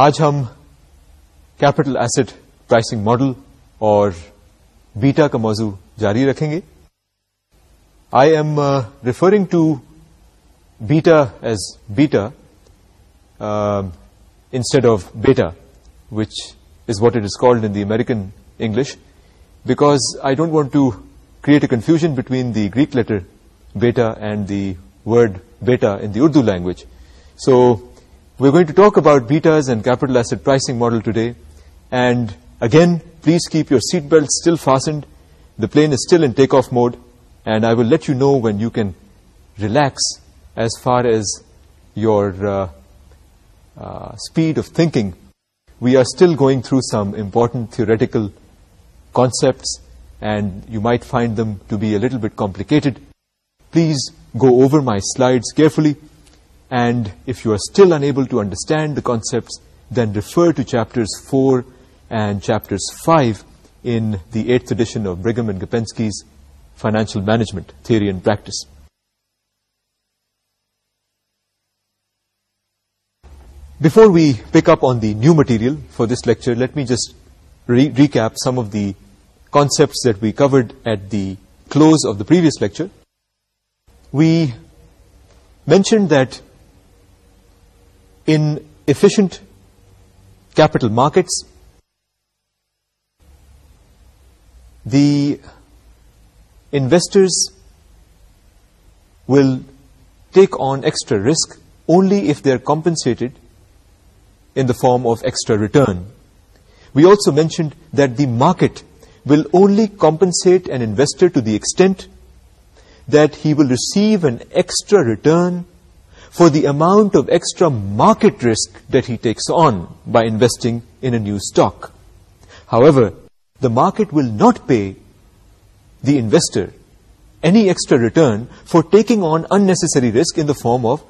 آج ہم capital asset pricing model اور بیٹا کا موضوع جاری رکھیں گے I'm referring to beta as beta instead of beta which is what it is called in the American English because I don't want to create a confusion between the Greek letter beta and the word beta in the Urdu language so we're going to talk about betas and capital asset pricing model today and again please keep your seat belts still fastened the plane is still in takeoff mode and i will let you know when you can relax as far as your uh, uh, speed of thinking we are still going through some important theoretical concepts and you might find them to be a little bit complicated please go over my slides carefully and if you are still unable to understand the concepts, then refer to chapters 4 and chapters 5 in the 8th edition of Brigham and Gopensky's Financial Management Theory and Practice. Before we pick up on the new material for this lecture, let me just recap some of the concepts that we covered at the close of the previous lecture. We mentioned that in efficient capital markets. The investors will take on extra risk only if they are compensated in the form of extra return. We also mentioned that the market will only compensate an investor to the extent that he will receive an extra return for the amount of extra market risk that he takes on by investing in a new stock. However, the market will not pay the investor any extra return for taking on unnecessary risk in the form of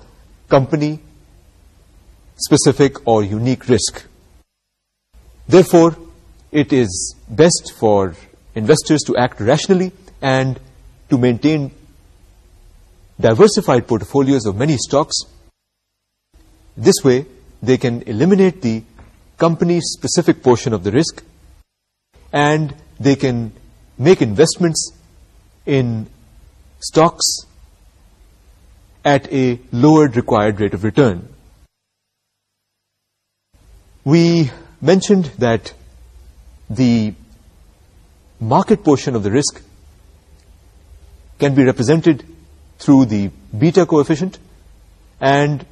company-specific or unique risk. Therefore, it is best for investors to act rationally and to maintain diversified portfolios of many stocks. This way, they can eliminate the company-specific portion of the risk and they can make investments in stocks at a lowered required rate of return. We mentioned that the market portion of the risk can be represented through the beta coefficient and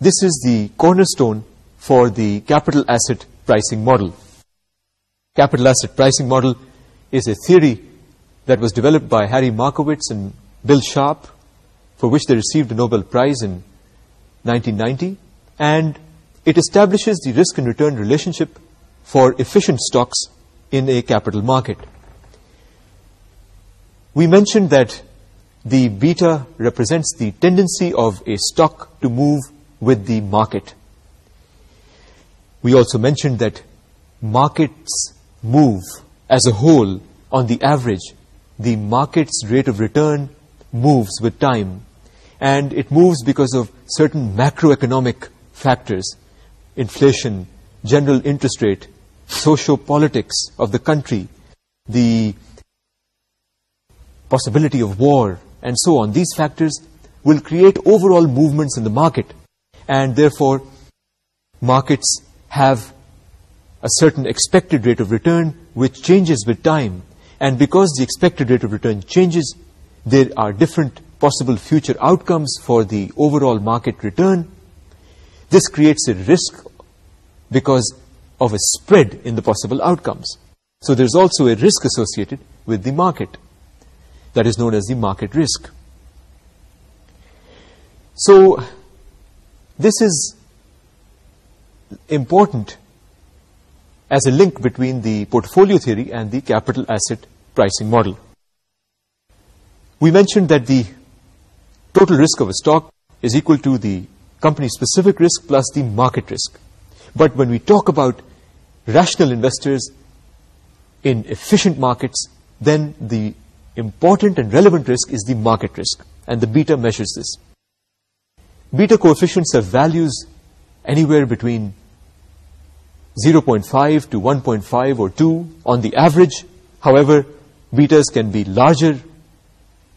this is the cornerstone for the capital asset pricing model. Capital asset pricing model is a theory that was developed by Harry Markowitz and Bill Sharp for which they received a Nobel Prize in 1990 and it establishes the risk and return relationship for efficient stocks in a capital market. We mentioned that the beta represents the tendency of a stock to move with the market. We also mentioned that markets move as a whole on the average. The market's rate of return moves with time and it moves because of certain macroeconomic factors, inflation, general interest rate, socio-politics of the country, the possibility of war, and so on. These factors will create overall movements in the market and therefore markets have a certain expected rate of return which changes with time and because the expected rate of return changes, there are different possible future outcomes for the overall market return. This creates a risk because of a spread in the possible outcomes. So there's also a risk associated with the market that is known as the market risk. So, this is important as a link between the portfolio theory and the capital asset pricing model. We mentioned that the total risk of a stock is equal to the company-specific risk plus the market risk. But when we talk about rational investors in efficient markets, then the Important and relevant risk is the market risk, and the beta measures this. Beta coefficients have values anywhere between 0.5 to 1.5 or 2 on the average. However, betas can be larger.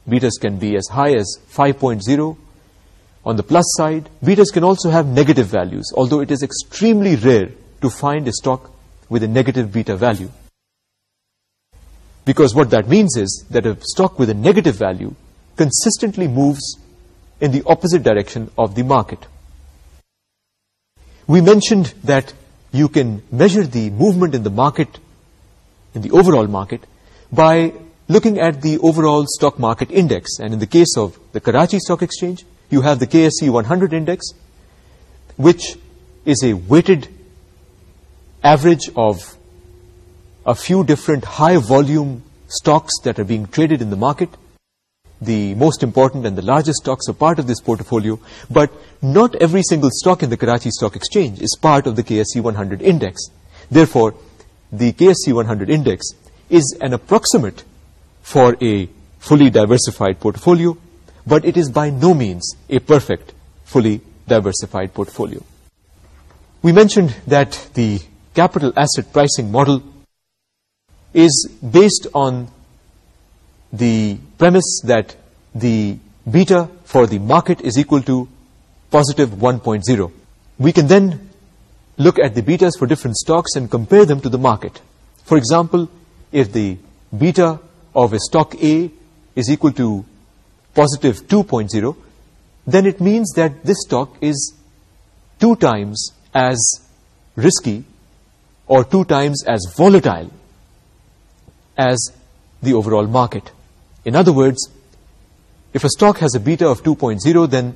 Betas can be as high as 5.0. On the plus side, betas can also have negative values, although it is extremely rare to find a stock with a negative beta value because what that means is that a stock with a negative value consistently moves in the opposite direction of the market. We mentioned that you can measure the movement in the market, in the overall market, by looking at the overall stock market index. And in the case of the Karachi Stock Exchange, you have the KSE 100 index, which is a weighted average of a few different high volume stocks that are being traded in the market. The most important and the largest stocks are part of this portfolio, but not every single stock in the Karachi Stock Exchange is part of the KSC 100 index. Therefore, the KSC 100 index is an approximate for a fully diversified portfolio, but it is by no means a perfect, fully diversified portfolio. We mentioned that the capital asset pricing model is based on the premise that the beta for the market is equal to positive 1.0. We can then look at the betas for different stocks and compare them to the market. For example, if the beta of a stock A is equal to positive 2.0, then it means that this stock is two times as risky or two times as volatile as the overall market. In other words, if a stock has a beta of 2.0, then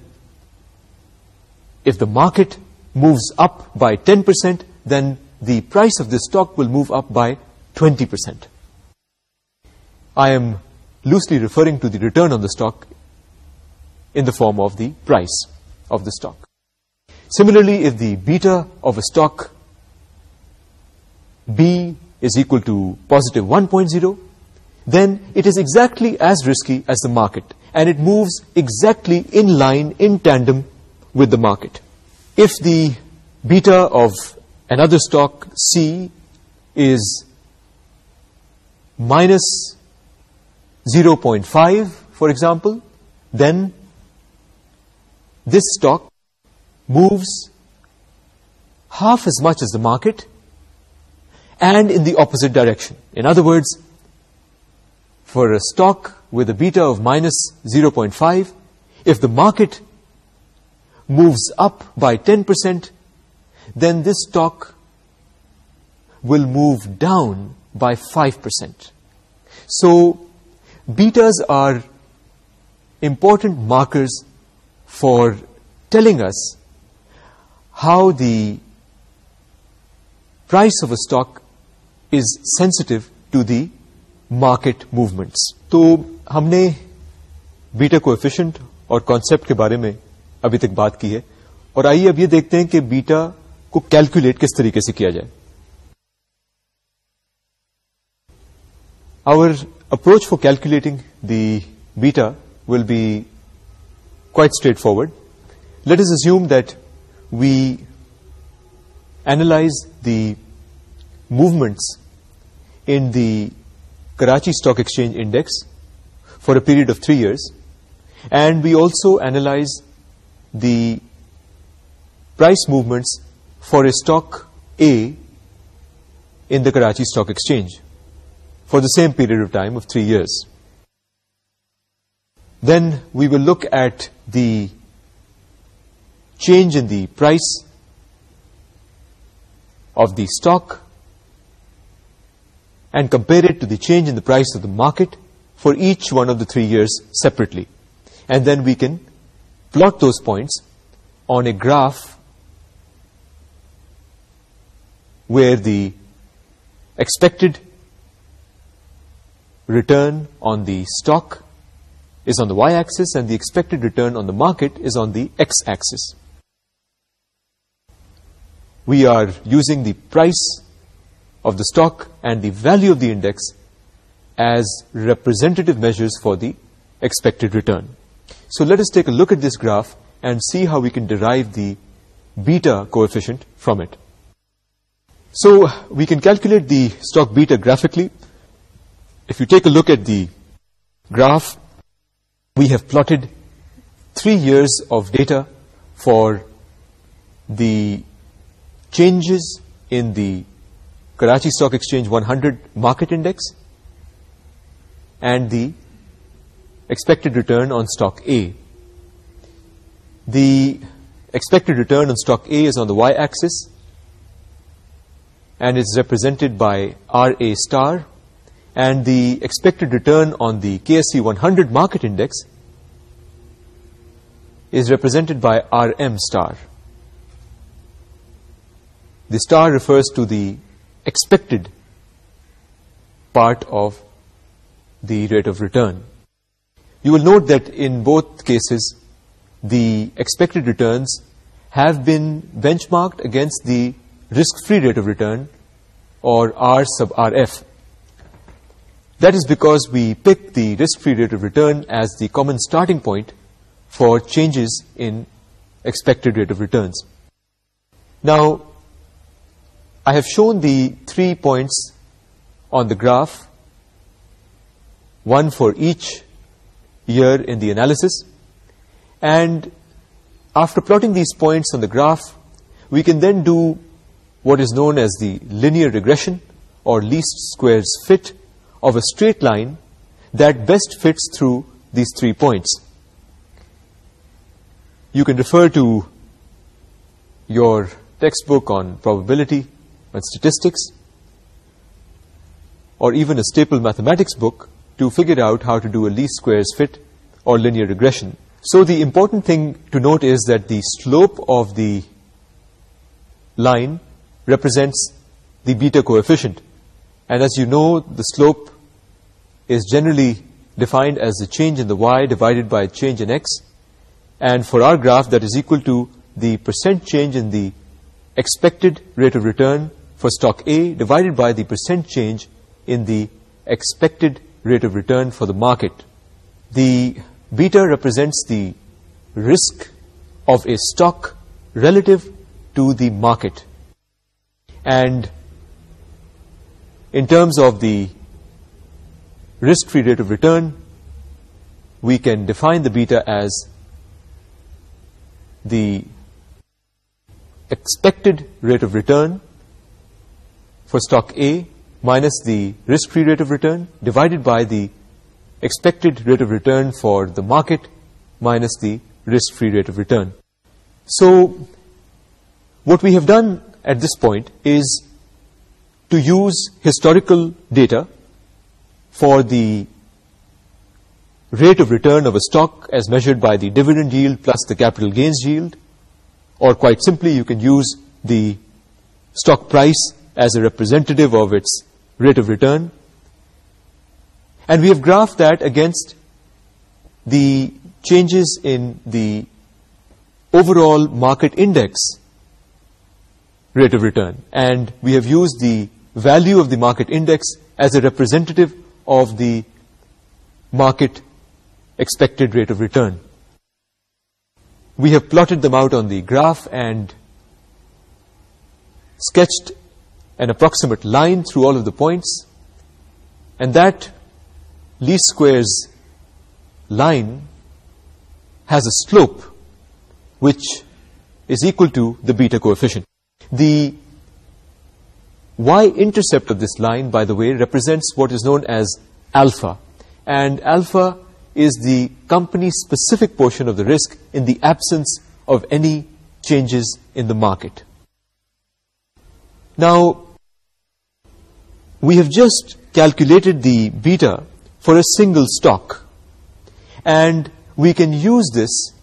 if the market moves up by 10%, then the price of this stock will move up by 20%. I am loosely referring to the return on the stock in the form of the price of the stock. Similarly, if the beta of a stock B is equal to positive 1.0, then it is exactly as risky as the market, and it moves exactly in line, in tandem with the market. If the beta of another stock, C, is minus 0.5, for example, then this stock moves half as much as the market, and in the opposite direction. In other words, for a stock with a beta of minus 0.5, if the market moves up by 10%, then this stock will move down by 5%. So, betas are important markers for telling us how the price of a stock is sensitive to the market movements تو ہم نے beta کو efficient اور concept کے بارے میں ابھی تک بات کی ہے اور آئیے اب یہ دیکھتے ہیں کہ بیٹا کو کیلکولیٹ کس طریقے سے کیا جائے our approach for calculating the beta will be quite straightforward let us assume that we analyse the movements in the Karachi Stock Exchange Index for a period of three years and we also analyze the price movements for a stock A in the Karachi Stock Exchange for the same period of time of three years. Then we will look at the change in the price of the stock and compare it to the change in the price of the market for each one of the three years separately. And then we can plot those points on a graph where the expected return on the stock is on the y-axis and the expected return on the market is on the x-axis. We are using the price of the stock and the value of the index as representative measures for the expected return. So let us take a look at this graph and see how we can derive the beta coefficient from it. So we can calculate the stock beta graphically. If you take a look at the graph, we have plotted three years of data for the changes in the Karachi Stock Exchange 100 market index and the expected return on stock A. The expected return on stock A is on the y-axis and is represented by RA star, and the expected return on the KSE 100 market index is represented by RM star. The star refers to the expected part of the rate of return. You will note that in both cases, the expected returns have been benchmarked against the risk-free rate of return, or R sub RF. That is because we pick the risk-free rate of return as the common starting point for changes in expected rate of returns. Now, I have shown the three points on the graph, one for each year in the analysis. And after plotting these points on the graph, we can then do what is known as the linear regression or least squares fit of a straight line that best fits through these three points. You can refer to your textbook on probability, and statistics or even a staple mathematics book to figure out how to do a least squares fit or linear regression. So the important thing to note is that the slope of the line represents the beta coefficient. And as you know, the slope is generally defined as the change in the y divided by change in x. And for our graph, that is equal to the percent change in the expected rate of return for stock A divided by the percent change in the expected rate of return for the market. The beta represents the risk of a stock relative to the market. And in terms of the risk-free rate of return, we can define the beta as the expected rate of return for stock A minus the risk-free rate of return divided by the expected rate of return for the market minus the risk-free rate of return. So what we have done at this point is to use historical data for the rate of return of a stock as measured by the dividend yield plus the capital gains yield or quite simply you can use the stock price as a representative of its rate of return. And we have graphed that against the changes in the overall market index rate of return. And we have used the value of the market index as a representative of the market expected rate of return. We have plotted them out on the graph and sketched an approximate line through all of the points and that least squares line has a slope which is equal to the beta coefficient. The y-intercept of this line, by the way, represents what is known as alpha. And alpha is the company-specific portion of the risk in the absence of any changes in the market. Now, we have just calculated the beta for a single stock and we can use this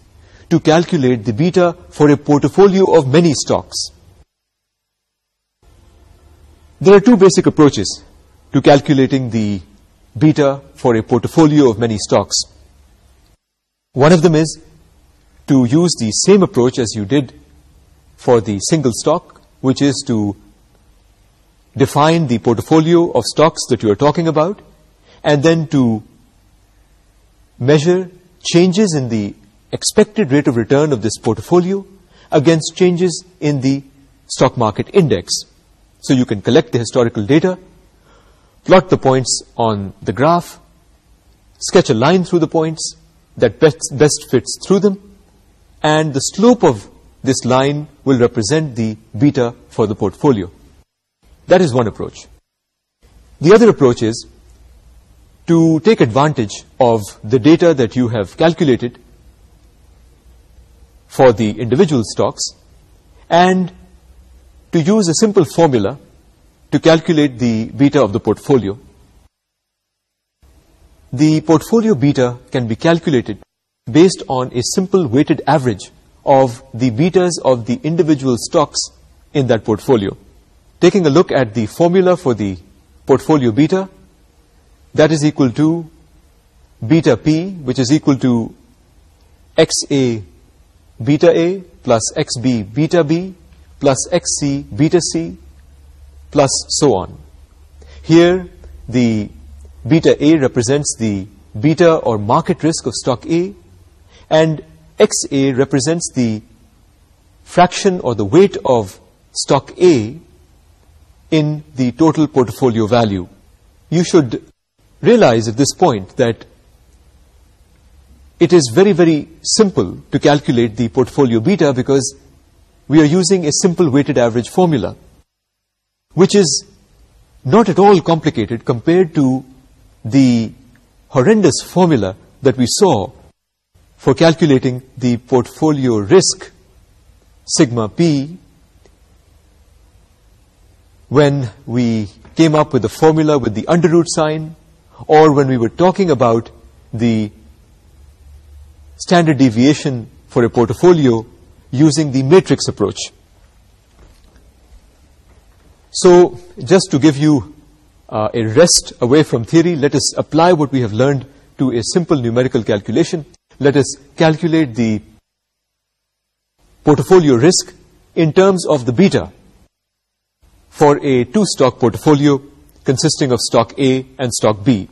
to calculate the beta for a portfolio of many stocks. There are two basic approaches to calculating the beta for a portfolio of many stocks. One of them is to use the same approach as you did for the single stock, which is to define the portfolio of stocks that you are talking about and then to measure changes in the expected rate of return of this portfolio against changes in the stock market index. So you can collect the historical data, plot the points on the graph, sketch a line through the points that best, fits through them, and the slope of this line will represent the beta for the portfolio. That is one approach. The other approach is to take advantage of the data that you have calculated for the individual stocks and to use a simple formula to calculate the beta of the portfolio. The portfolio beta can be calculated based on a simple weighted average of the betas of the individual stocks in that portfolio taking a look at the formula for the portfolio beta, that is equal to beta P, which is equal to XA beta A plus XB beta B plus XC beta C plus so on. Here, the beta A represents the beta or market risk of stock A, and XA represents the fraction or the weight of stock A, in the total portfolio value. You should realize at this point that it is very, very simple to calculate the portfolio beta because we are using a simple weighted average formula, which is not at all complicated compared to the horrendous formula that we saw for calculating the portfolio risk, sigma p when we came up with the formula with the underroot sign or when we were talking about the standard deviation for a portfolio using the matrix approach. So just to give you uh, a rest away from theory, let us apply what we have learned to a simple numerical calculation. Let us calculate the portfolio risk in terms of the beta for a two-stock portfolio consisting of stock A and stock B.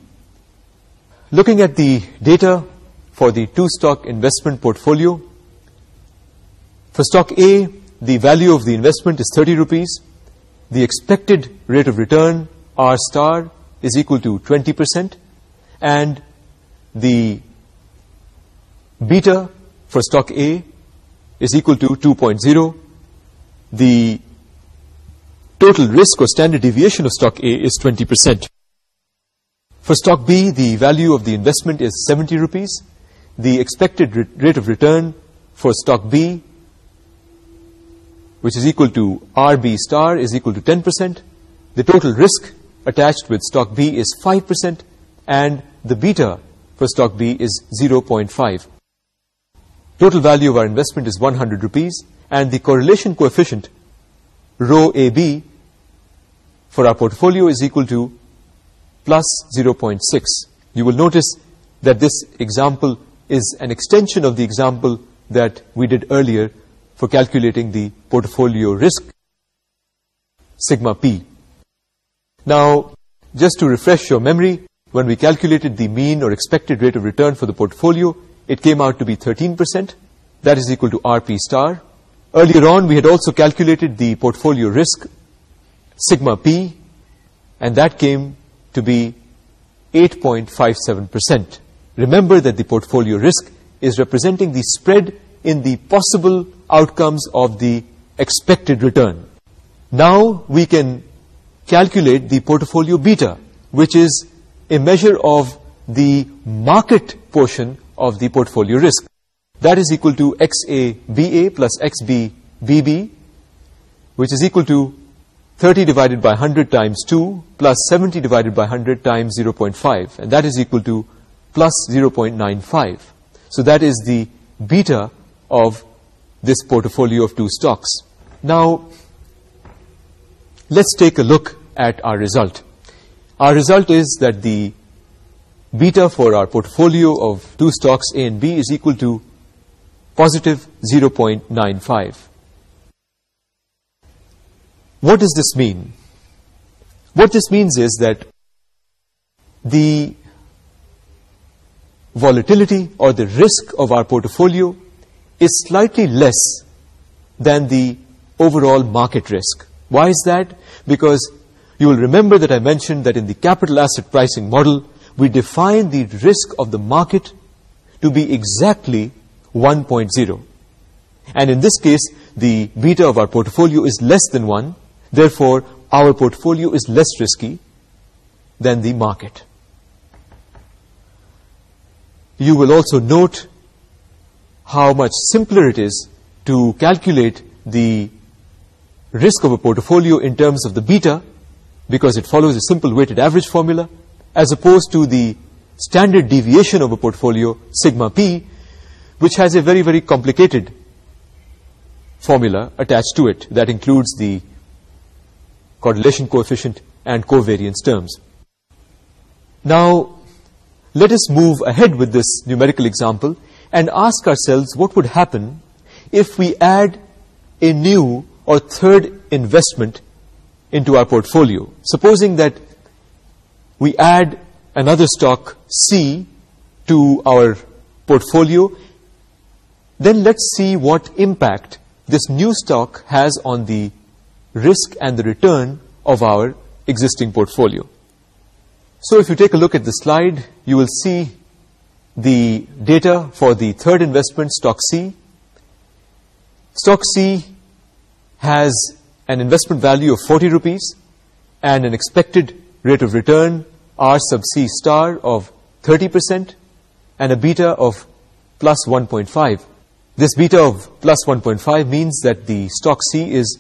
Looking at the data for the two-stock investment portfolio, for stock A, the value of the investment is 30 rupees. The expected rate of return, R star, is equal to 20%. And the beta for stock A is equal to 2.0. The total risk or standard deviation of stock A is 20%. For stock B, the value of the investment is 70 rupees. The expected rate of return for stock B, which is equal to RB star, is equal to 10%. The total risk attached with stock B is 5%, and the beta for stock B is 0.5. Total value of our investment is 100 rupees, and the correlation coefficient, rho AB, for our portfolio is equal to plus 0.6. You will notice that this example is an extension of the example that we did earlier for calculating the portfolio risk, sigma p. Now, just to refresh your memory, when we calculated the mean or expected rate of return for the portfolio, it came out to be 13%. That is equal to rp star. Earlier on, we had also calculated the portfolio risk, Sigma p, and that came to be 8.57%. Remember that the portfolio risk is representing the spread in the possible outcomes of the expected return. Now we can calculate the portfolio beta, which is a measure of the market portion of the portfolio risk. That is equal to XABA plus XBBB, which is equal to 30 divided by 100 times 2 plus 70 divided by 100 times 0.5 and that is equal to plus 0.95. So that is the beta of this portfolio of two stocks. Now, let's take a look at our result. Our result is that the beta for our portfolio of two stocks A and B is equal to positive 0.95 what does this mean? What this means is that the volatility or the risk of our portfolio is slightly less than the overall market risk. Why is that? Because you will remember that I mentioned that in the capital asset pricing model, we define the risk of the market to be exactly 1.0. And in this case, the beta of our portfolio is less than 1 therefore our portfolio is less risky than the market you will also note how much simpler it is to calculate the risk of a portfolio in terms of the beta because it follows a simple weighted average formula as opposed to the standard deviation of a portfolio sigma p which has a very very complicated formula attached to it that includes the correlation coefficient and covariance terms. Now, let us move ahead with this numerical example and ask ourselves what would happen if we add a new or third investment into our portfolio. Supposing that we add another stock C to our portfolio, then let's see what impact this new stock has on the risk and the return of our existing portfolio. So if you take a look at the slide, you will see the data for the third investment, Stock C. Stock C has an investment value of 40 rupees and an expected rate of return R sub C star of 30% and a beta of plus 1.5. This beta of plus 1.5 means that the stock C is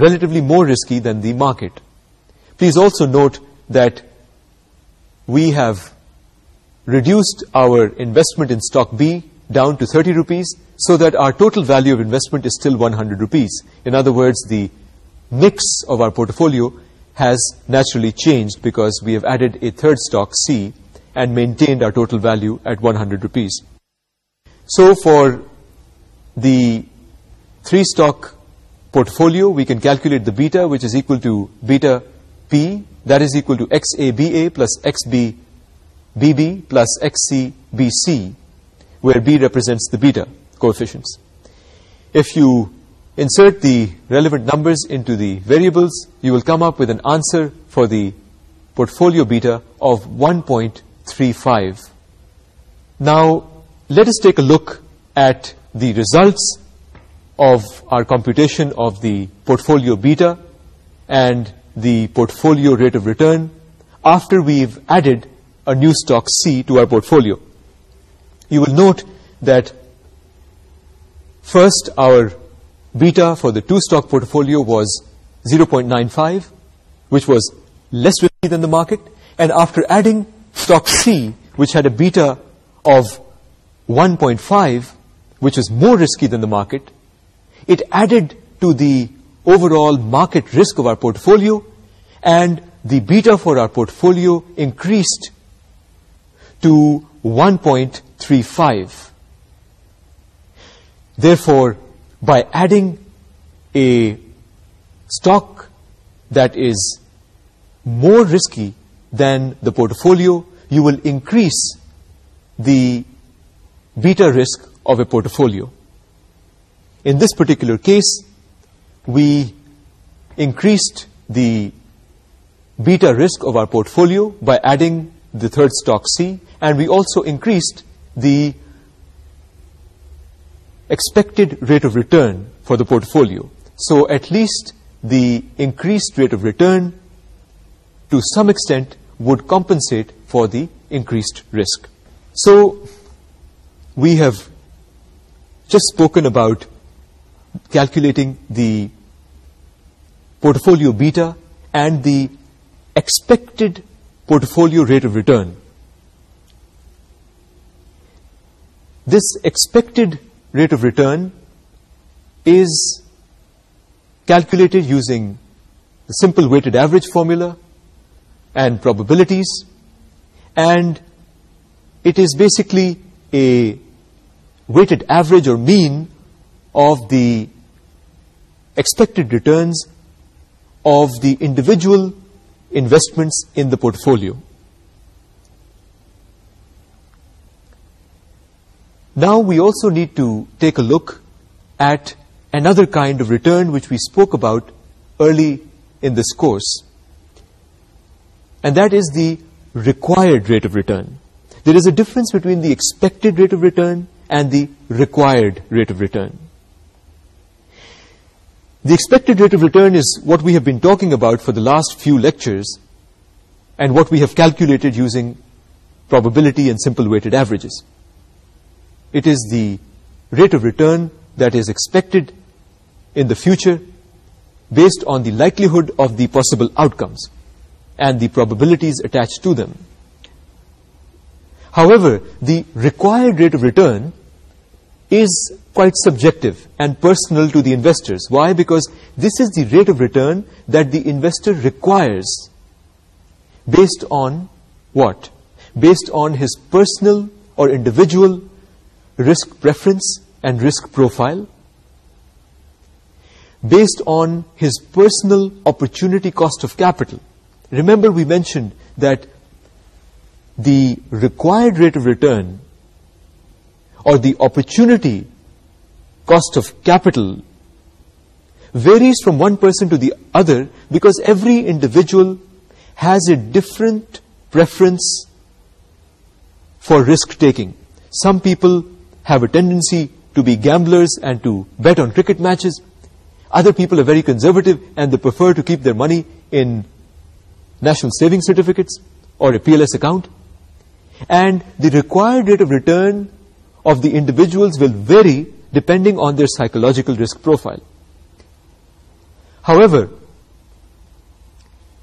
relatively more risky than the market. Please also note that we have reduced our investment in stock B down to 30 rupees so that our total value of investment is still 100 rupees. In other words, the mix of our portfolio has naturally changed because we have added a third stock C and maintained our total value at 100 rupees. So for the three stock portfolio, we can calculate the beta, which is equal to beta P, that is equal to XABA plus XBBB plus XCBC, where B represents the beta coefficients. If you insert the relevant numbers into the variables, you will come up with an answer for the portfolio beta of 1.35. Now, let us take a look at the results of our computation of the portfolio beta and the portfolio rate of return after we've added a new stock C to our portfolio. You will note that first our beta for the two-stock portfolio was 0.95, which was less risky than the market, and after adding stock C, which had a beta of 1.5, which was more risky than the market, it added to the overall market risk of our portfolio and the beta for our portfolio increased to 1.35. Therefore, by adding a stock that is more risky than the portfolio, you will increase the beta risk of a portfolio. In this particular case, we increased the beta risk of our portfolio by adding the third stock C, and we also increased the expected rate of return for the portfolio. So at least the increased rate of return to some extent would compensate for the increased risk. So we have just spoken about calculating the portfolio beta and the expected portfolio rate of return. This expected rate of return is calculated using the simple weighted average formula and probabilities and it is basically a weighted average or mean of the expected returns of the individual investments in the portfolio. Now we also need to take a look at another kind of return which we spoke about early in this course. And that is the required rate of return. There is a difference between the expected rate of return and the required rate of return. The expected rate of return is what we have been talking about for the last few lectures and what we have calculated using probability and simple weighted averages. It is the rate of return that is expected in the future based on the likelihood of the possible outcomes and the probabilities attached to them. However, the required rate of return is quite subjective and personal to the investors. Why? Because this is the rate of return that the investor requires based on what? Based on his personal or individual risk preference and risk profile, based on his personal opportunity cost of capital. Remember we mentioned that the required rate of return or the opportunity cost of capital varies from one person to the other because every individual has a different preference for risk-taking. Some people have a tendency to be gamblers and to bet on cricket matches. Other people are very conservative and they prefer to keep their money in national saving certificates or a PLS account. And the required rate of return of the individuals will vary depending on their psychological risk profile. However,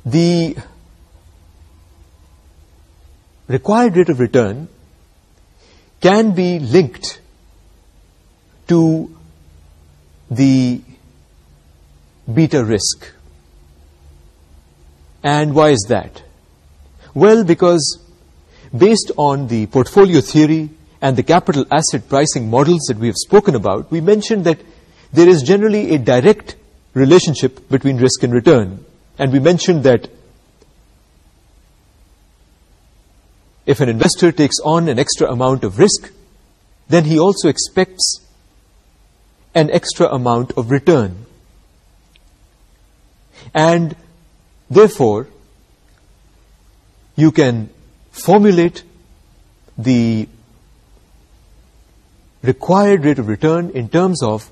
the required rate of return can be linked to the beta risk. And why is that? Well, because based on the portfolio theory and the capital asset pricing models that we have spoken about, we mentioned that there is generally a direct relationship between risk and return. And we mentioned that if an investor takes on an extra amount of risk, then he also expects an extra amount of return. And therefore, you can formulate the required rate of return in terms of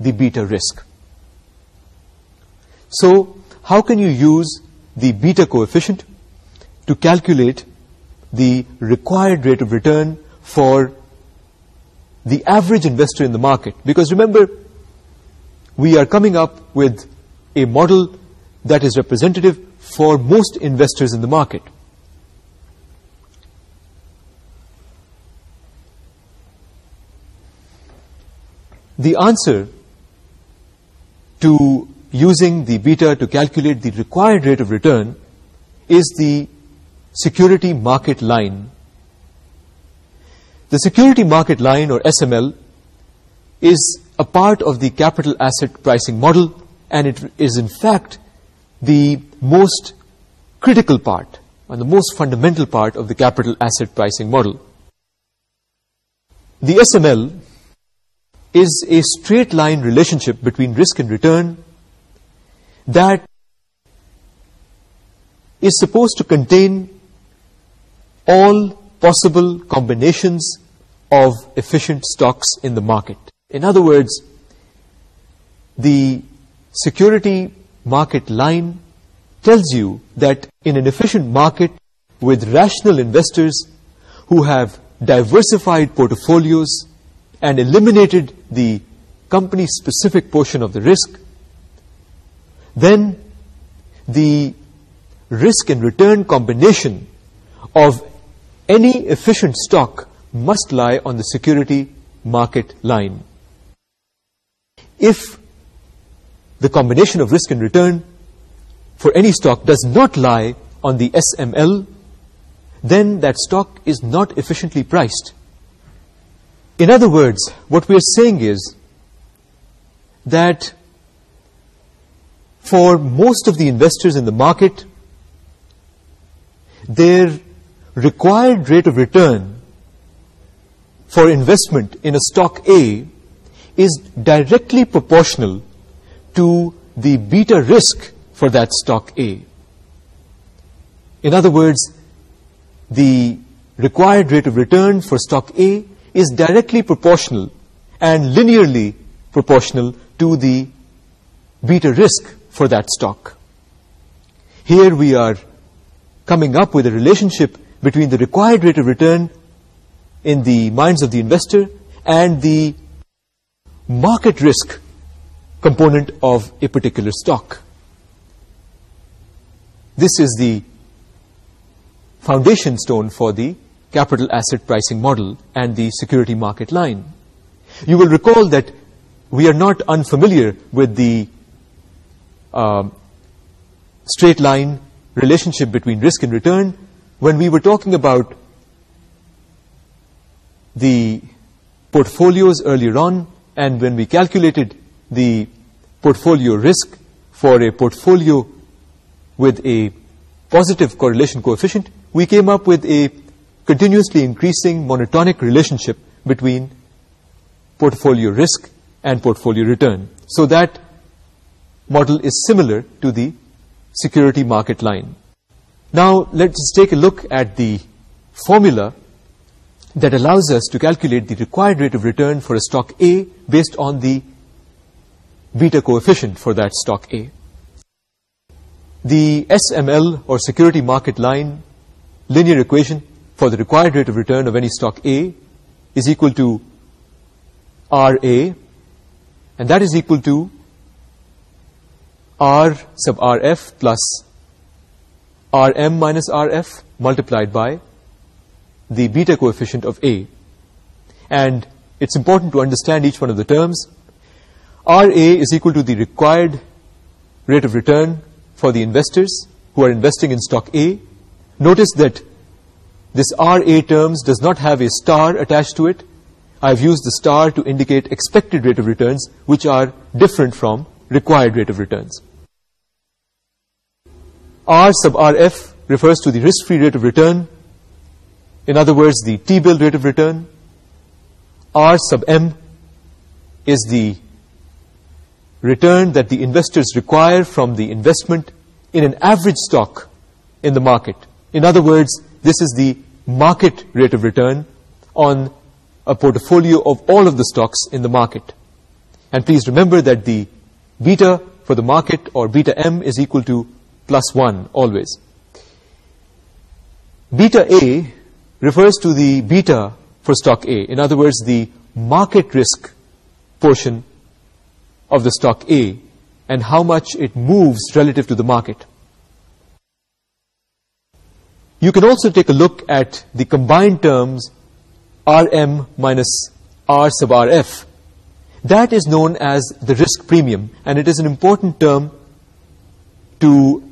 the beta risk. So, how can you use the beta coefficient to calculate the required rate of return for the average investor in the market? Because remember, we are coming up with a model that is representative for most investors in the market. the answer to using the beta to calculate the required rate of return is the security market line. The security market line or SML is a part of the capital asset pricing model and it is in fact the most critical part and the most fundamental part of the capital asset pricing model. The SML is a straight line relationship between risk and return that is supposed to contain all possible combinations of efficient stocks in the market. In other words, the security market line tells you that in an efficient market with rational investors who have diversified portfolios, and eliminated the company-specific portion of the risk, then the risk and return combination of any efficient stock must lie on the security market line. If the combination of risk and return for any stock does not lie on the SML, then that stock is not efficiently priced. In other words, what we are saying is that for most of the investors in the market, their required rate of return for investment in a stock A is directly proportional to the beta risk for that stock A. In other words, the required rate of return for stock A is directly proportional and linearly proportional to the beta risk for that stock. Here we are coming up with a relationship between the required rate of return in the minds of the investor and the market risk component of a particular stock. This is the foundation stone for the capital asset pricing model and the security market line. You will recall that we are not unfamiliar with the uh, straight line relationship between risk and return when we were talking about the portfolios earlier on and when we calculated the portfolio risk for a portfolio with a positive correlation coefficient, we came up with a continuously increasing monotonic relationship between portfolio risk and portfolio return. So that model is similar to the security market line. Now let's take a look at the formula that allows us to calculate the required rate of return for a stock A based on the beta coefficient for that stock A. The SML or security market line linear equation for the required rate of return of any stock A is equal to RA and that is equal to R sub RF plus RM minus RF multiplied by the beta coefficient of A. And it's important to understand each one of the terms. RA is equal to the required rate of return for the investors who are investing in stock A. Notice that this RA terms does not have a star attached to it. I have used the star to indicate expected rate of returns, which are different from required rate of returns. R sub RF refers to the risk-free rate of return. In other words, the T-bill rate of return. R sub M is the return that the investors require from the investment in an average stock in the market. In other words, this is the market rate of return on a portfolio of all of the stocks in the market. And please remember that the beta for the market or beta M is equal to plus 1 always. Beta A refers to the beta for stock A. In other words, the market risk portion of the stock A and how much it moves relative to the market you can also take a look at the combined terms RM minus R sub RF. That is known as the risk premium, and it is an important term to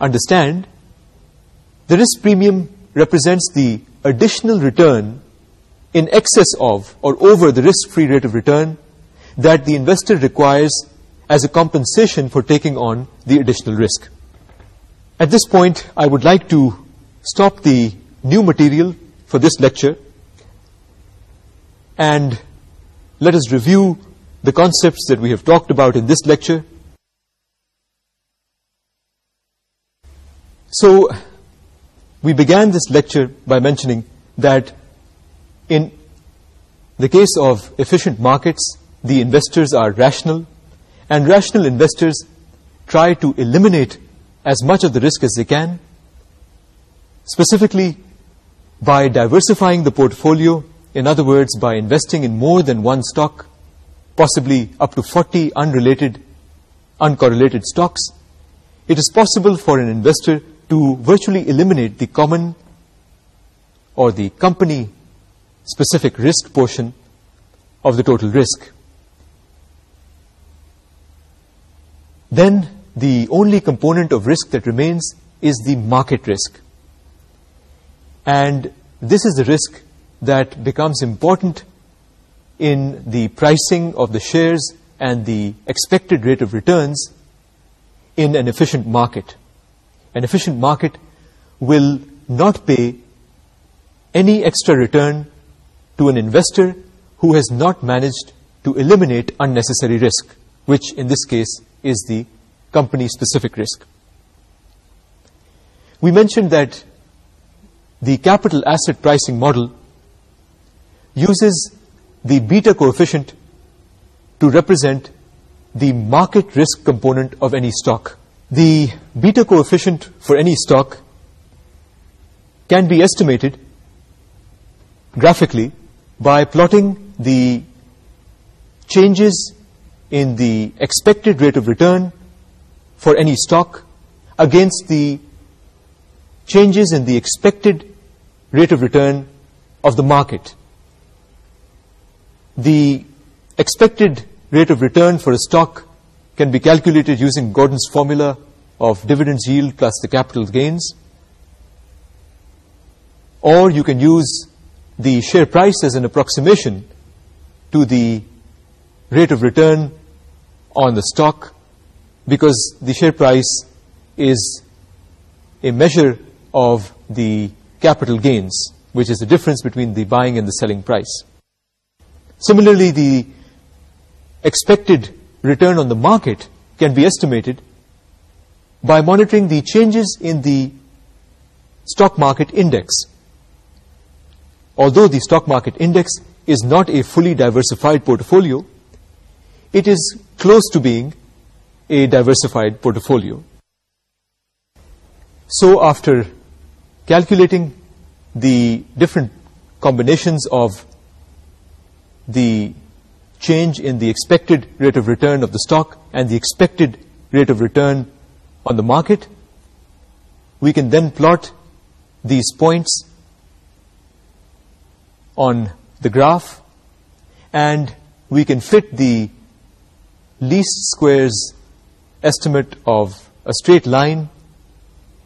understand. The risk premium represents the additional return in excess of or over the risk-free rate of return that the investor requires as a compensation for taking on the additional risk. At this point, I would like to stop the new material for this lecture and let us review the concepts that we have talked about in this lecture. So, we began this lecture by mentioning that in the case of efficient markets, the investors are rational and rational investors try to eliminate as much of the risk as they can, specifically by diversifying the portfolio, in other words, by investing in more than one stock, possibly up to 40 unrelated, uncorrelated stocks, it is possible for an investor to virtually eliminate the common or the company-specific risk portion of the total risk. Then, the only component of risk that remains is the market risk. And this is the risk that becomes important in the pricing of the shares and the expected rate of returns in an efficient market. An efficient market will not pay any extra return to an investor who has not managed to eliminate unnecessary risk, which in this case is the company specific risk. We mentioned that the capital asset pricing model uses the beta coefficient to represent the market risk component of any stock. The beta coefficient for any stock can be estimated graphically by plotting the changes in the expected rate of return for any stock against the changes in the expected rate of return of the market. The expected rate of return for a stock can be calculated using Gordon's formula of dividends yield plus the capital gains. Or you can use the share price as an approximation to the rate of return on the stock because the share price is a measure of the capital gains, which is the difference between the buying and the selling price. Similarly, the expected return on the market can be estimated by monitoring the changes in the stock market index. Although the stock market index is not a fully diversified portfolio, it is close to being a diversified portfolio. So after calculating the different combinations of the change in the expected rate of return of the stock and the expected rate of return on the market, we can then plot these points on the graph and we can fit the least squares estimate of a straight line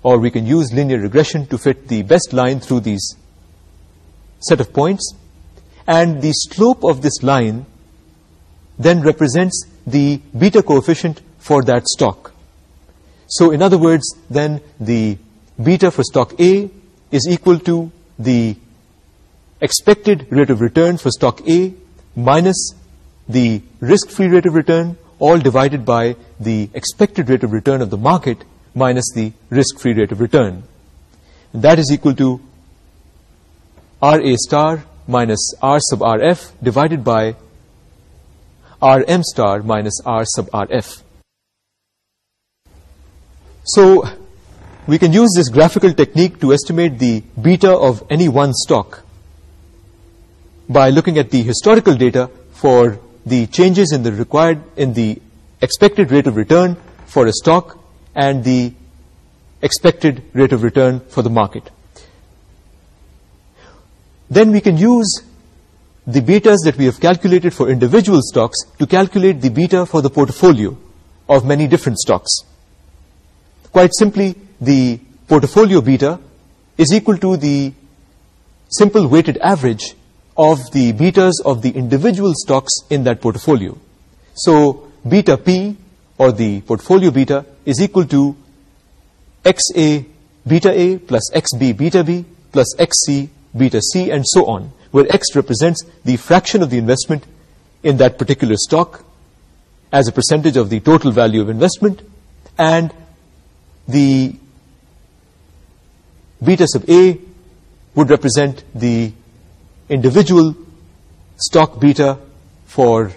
or we can use linear regression to fit the best line through these set of points and the slope of this line then represents the beta coefficient for that stock. So in other words then the beta for stock A is equal to the expected rate of return for stock A minus the risk-free rate of return all divided by the expected rate of return of the market minus the risk-free rate of return. And that is equal to RA star minus R sub RF divided by RM star minus R sub RF. So, we can use this graphical technique to estimate the beta of any one stock by looking at the historical data for the changes in the required in the expected rate of return for a stock and the expected rate of return for the market. Then we can use the betas that we have calculated for individual stocks to calculate the beta for the portfolio of many different stocks. Quite simply, the portfolio beta is equal to the simple weighted average of the betas of the individual stocks in that portfolio. So beta P or the portfolio beta is equal to XA beta A plus XB beta B plus XC beta C and so on, where X represents the fraction of the investment in that particular stock as a percentage of the total value of investment and the betas of A would represent the individual stock beta for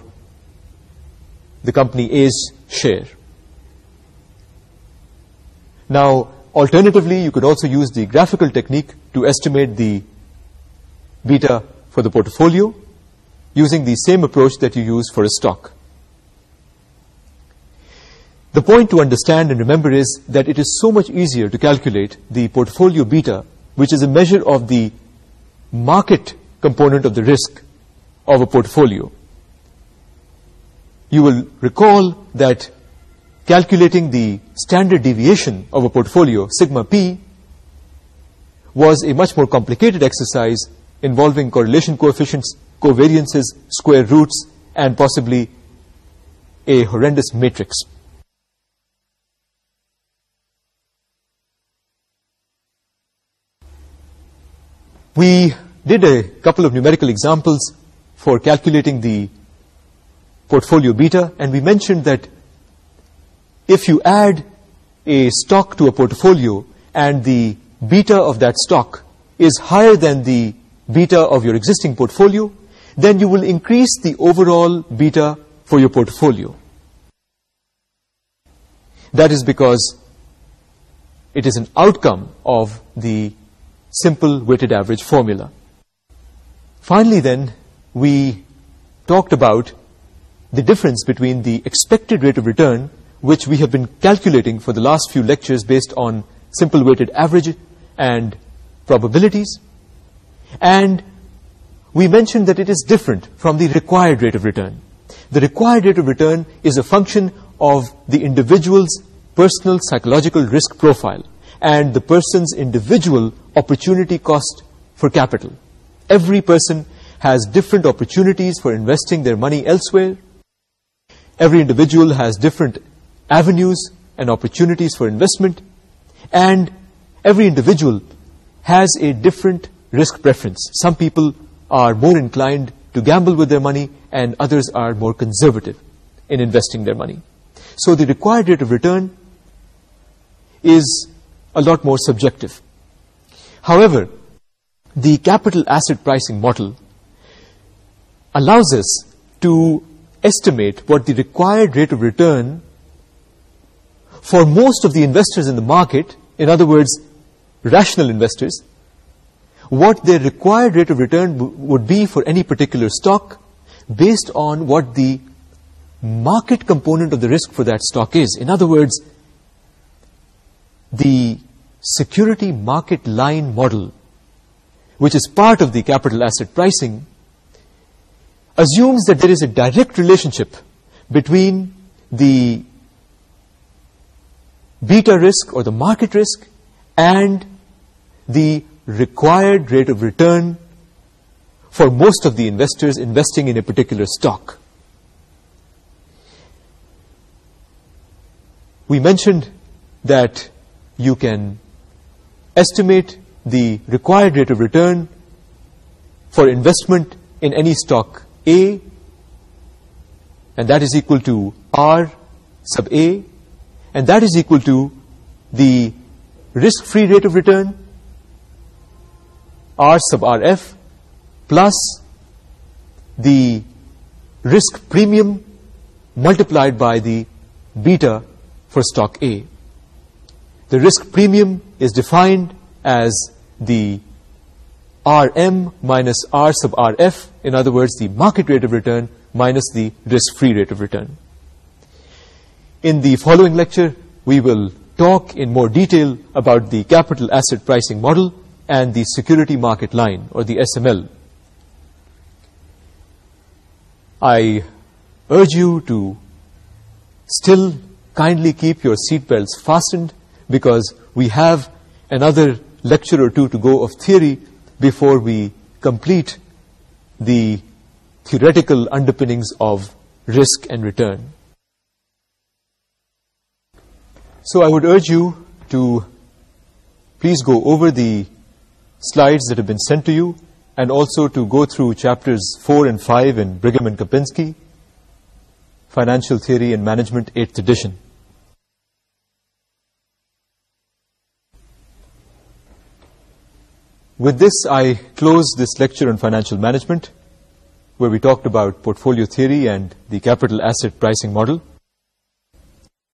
the company A's share. Now, alternatively, you could also use the graphical technique to estimate the beta for the portfolio using the same approach that you use for a stock. The point to understand and remember is that it is so much easier to calculate the portfolio beta, which is a measure of the market component of the risk of a portfolio. You will recall that calculating the standard deviation of a portfolio, sigma p, was a much more complicated exercise involving correlation coefficients, covariances, square roots, and possibly a horrendous matrix. We did a couple of numerical examples for calculating the portfolio beta and we mentioned that if you add a stock to a portfolio and the beta of that stock is higher than the beta of your existing portfolio, then you will increase the overall beta for your portfolio. That is because it is an outcome of the simple weighted average formula. Finally then, we talked about the difference between the expected rate of return, which we have been calculating for the last few lectures based on simple weighted average and probabilities, and we mentioned that it is different from the required rate of return. The required rate of return is a function of the individual's personal psychological risk profile and the person's individual opportunity cost for capital every person has different opportunities for investing their money elsewhere. Every individual has different avenues and opportunities for investment. And every individual has a different risk preference. Some people are more inclined to gamble with their money and others are more conservative in investing their money. So the required rate of return is a lot more subjective. However, the capital asset pricing model allows us to estimate what the required rate of return for most of the investors in the market, in other words, rational investors, what their required rate of return would be for any particular stock based on what the market component of the risk for that stock is. In other words, the security market line model which is part of the capital asset pricing, assumes that there is a direct relationship between the beta risk or the market risk and the required rate of return for most of the investors investing in a particular stock. We mentioned that you can estimate the required rate of return for investment in any stock A and that is equal to R sub A and that is equal to the risk-free rate of return R sub RF plus the risk premium multiplied by the beta for stock A. The risk premium is defined as the RM minus R sub RF, in other words, the market rate of return minus the risk-free rate of return. In the following lecture, we will talk in more detail about the capital asset pricing model and the security market line, or the SML. I urge you to still kindly keep your seatbelts fastened because we have another lecture or two to go of theory before we complete the theoretical underpinnings of risk and return. So I would urge you to please go over the slides that have been sent to you and also to go through chapters 4 and 5 in Brigham and Kapinski, Financial Theory and Management 8th Edition. With this, I close this lecture on financial management, where we talked about portfolio theory and the capital asset pricing model.